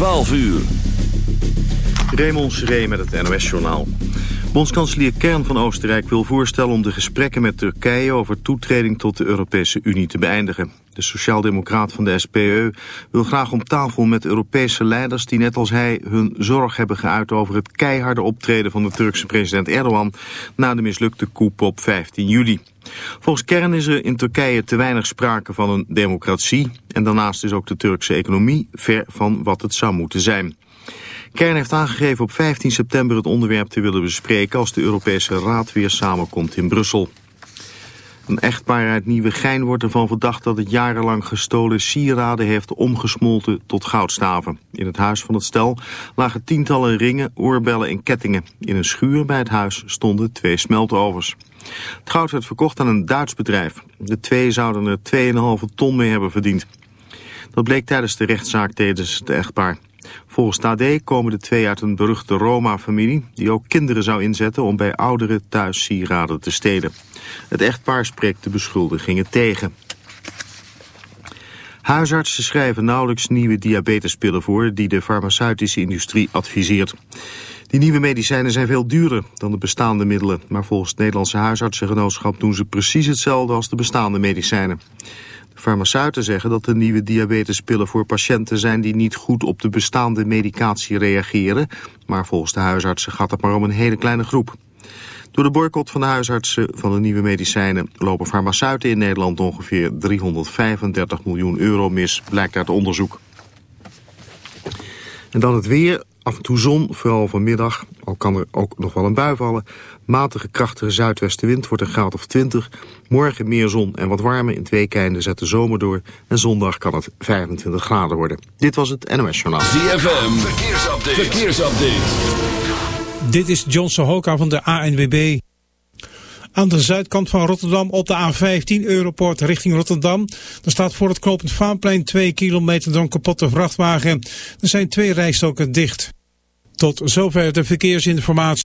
12 uur. Raymond Seré met het NOS-journaal. Bondskanselier Kern van Oostenrijk wil voorstellen om de gesprekken met Turkije over toetreding tot de Europese Unie te beëindigen. De sociaaldemocraat van de SPE wil graag om tafel met Europese leiders die net als hij hun zorg hebben geuit over het keiharde optreden van de Turkse president Erdogan na de mislukte coup op 15 juli. Volgens Kern is er in Turkije te weinig sprake van een democratie en daarnaast is ook de Turkse economie ver van wat het zou moeten zijn. Kern heeft aangegeven op 15 september het onderwerp te willen bespreken als de Europese Raad weer samenkomt in Brussel. Een echtpaar uit Nieuwegein wordt ervan verdacht dat het jarenlang gestolen sieraden heeft omgesmolten tot goudstaven. In het huis van het stel lagen tientallen ringen, oorbellen en kettingen. In een schuur bij het huis stonden twee smeltovers. Het goud werd verkocht aan een Duits bedrijf. De twee zouden er 2,5 ton mee hebben verdiend. Dat bleek tijdens de rechtszaak tijdens het echtpaar. Volgens Tade komen de twee uit een beruchte Roma-familie... die ook kinderen zou inzetten om bij ouderen thuis sieraden te stelen. Het echtpaar spreekt de beschuldigingen tegen. Huisartsen schrijven nauwelijks nieuwe diabetespillen voor... die de farmaceutische industrie adviseert. Die nieuwe medicijnen zijn veel duurder dan de bestaande middelen... maar volgens het Nederlandse huisartsengenootschap doen ze precies hetzelfde als de bestaande medicijnen. Farmaceuten zeggen dat de nieuwe diabetespillen voor patiënten zijn die niet goed op de bestaande medicatie reageren. Maar volgens de huisartsen gaat het maar om een hele kleine groep. Door de boycott van de huisartsen van de nieuwe medicijnen lopen farmaceuten in Nederland ongeveer 335 miljoen euro mis, blijkt uit onderzoek. En dan het weer. Af en toe zon, vooral vanmiddag. Al kan er ook nog wel een bui vallen. Matige, krachtige zuidwestenwind wordt een graad of 20. Morgen meer zon en wat warmer. In het weekende zet de zomer door. En zondag kan het 25 graden worden. Dit was het NOS Journaal. ZFM, verkeersupdate. verkeersupdate. Dit is John Sohoka van de ANWB. Aan de zuidkant van Rotterdam op de A15 Europort richting Rotterdam. Er staat voor het knooppunt Vaanplein 2 kilometer door een kapotte vrachtwagen. Er zijn twee rijstoken dicht. Tot zover de verkeersinformatie.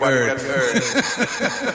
Nobody got hurt.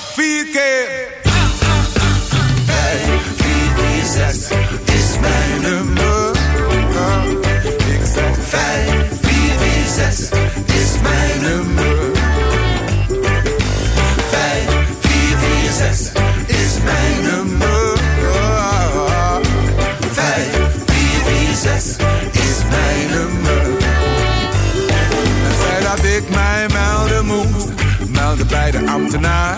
Vijf, 5, 4, 6 is mijn nummer. Ik zeg 5, 4, 6 is mijn nummer. 5, 4, 6 is mijn nummer. 5, 4, 6 is mijn nummer. En zei dat ik mij melden moest, melden bij de ambtenaar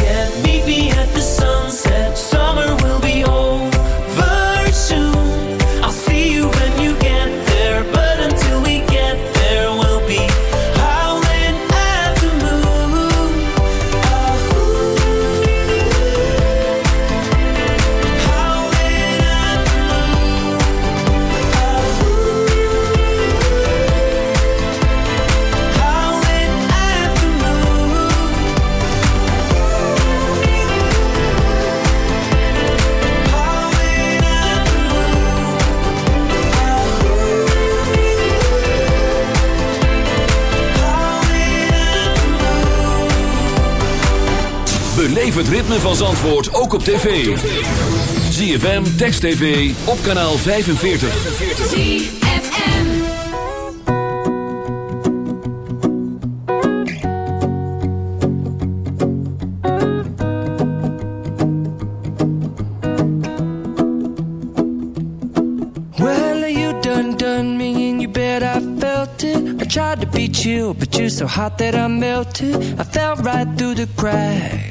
Beleef het ritme van Zandvoort ook op tv. ZFM, Text TV, op kanaal 45. ZFM. Well, you done done me and you bet I felt it. I tried to beat you, but you're so hot that I melted. I fell right through the cracks.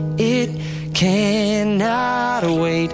Cannot wait.